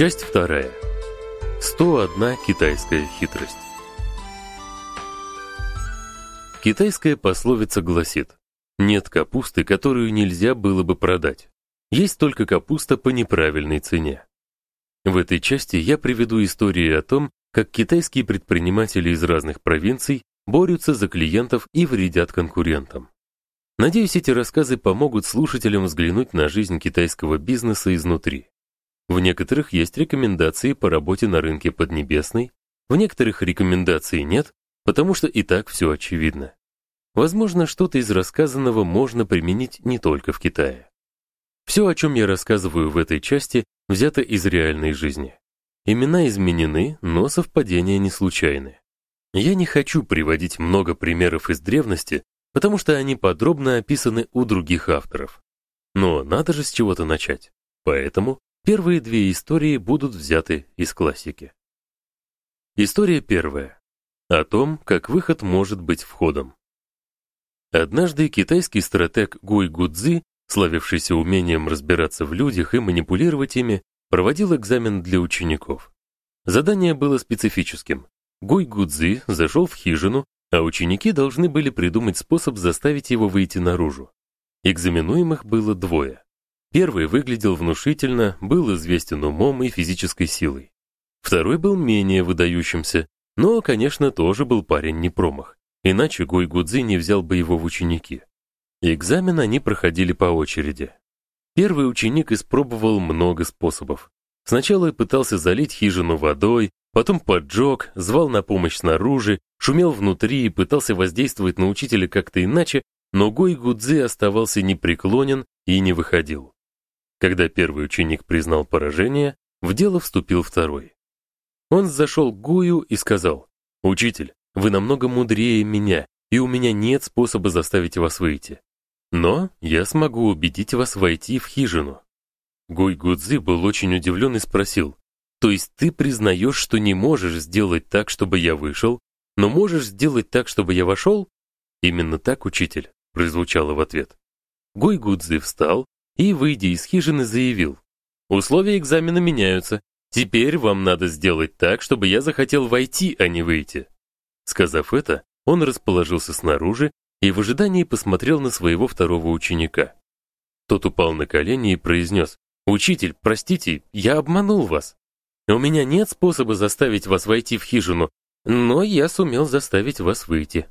Часть вторая. 101 китайская хитрость. Китайская пословица гласит: нет капусты, которую нельзя было бы продать. Есть только капуста по неправильной цене. В этой части я приведу истории о том, как китайские предприниматели из разных провинций борются за клиентов и вредят конкурентам. Надеюсь, эти рассказы помогут слушателям взглянуть на жизнь китайского бизнеса изнутри. В некоторых есть рекомендации по работе на рынке Поднебесной, в некоторых рекомендаций нет, потому что и так все очевидно. Возможно, что-то из рассказанного можно применить не только в Китае. Все, о чем я рассказываю в этой части, взято из реальной жизни. Имена изменены, но совпадения не случайны. Я не хочу приводить много примеров из древности, потому что они подробно описаны у других авторов. Но надо же с чего-то начать. Поэтому первые две истории будут взяты из классики. История первая. О том, как выход может быть входом. Однажды китайский стратег Гуй Гудзи, славившийся умением разбираться в людях и манипулировать ими, проводил экзамен для учеников. Задание было специфическим. Гуй Гудзи зашел в хижину, а ученики должны были придумать способ заставить его выйти наружу. Экзаменуемых было двое. Первый выглядел внушительно, был известен умом и физической силой. Второй был менее выдающимся, но, конечно, тоже был парень не промах. Иначе Гуй Гудзи не взял бы его в ученики. Экзамен они проходили по очереди. Первый ученик испробовал много способов. Сначала пытался залить хижину водой, потом поджег, звал на помощь снаружи, шумел внутри и пытался воздействовать на учителя как-то иначе, но Гой Гудзи оставался непреклонен и не выходил. Когда первый ученик признал поражение, в дело вступил второй. Он зашел к Гую и сказал: "Учитель, вы намного мудрее меня, и у меня нет способа заставить вас выйти. Но я смогу убедить вас войти в хижину". Гуй Гудзи был очень удивлен и спросил: "То есть ты признаешь, что не можешь сделать так, чтобы я вышел, но можешь сделать так, чтобы я вошел?» "Именно так, учитель", прозвучало в ответ. Гуй Гудзи встал и, выйдя из хижины, заявил: "Условия экзамена меняются. Теперь вам надо сделать так, чтобы я захотел войти, а не выйти". Сказав это, он расположился снаружи и в ожидании посмотрел на своего второго ученика. Тот упал на колени и произнес: Учитель, простите, я обманул вас. У меня нет способа заставить вас войти в хижину, но я сумел заставить вас выйти.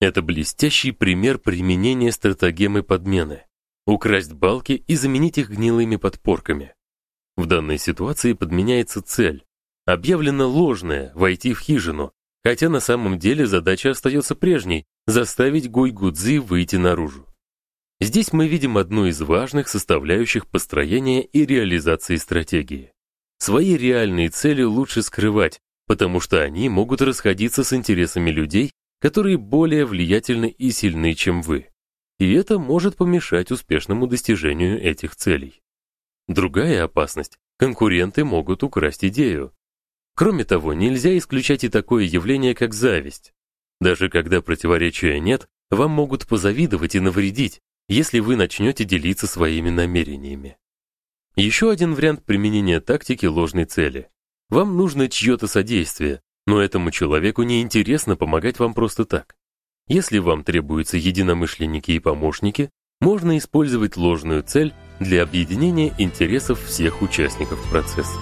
Это блестящий пример применения стратегемы подмены. Украсть балки и заменить их гнилыми подпорками. В данной ситуации подменяется цель. Объявлено ложное войти в хижину, хотя на самом деле задача остается прежней заставить Гуйгудзи выйти наружу. Здесь мы видим одну из важных составляющих построения и реализации стратегии. Свои реальные цели лучше скрывать, потому что они могут расходиться с интересами людей, которые более влиятельны и сильны, чем вы. И это может помешать успешному достижению этих целей. Другая опасность конкуренты могут украсть идею. Кроме того, нельзя исключать и такое явление, как зависть. Даже когда противоречия нет, вам могут позавидовать и навредить, если вы начнете делиться своими намерениями. Еще один вариант применения тактики ложной цели. Вам нужно чье-то содействие, но этому человеку не интересно помогать вам просто так. Если вам требуются единомышленники и помощники, можно использовать ложную цель для объединения интересов всех участников процесса.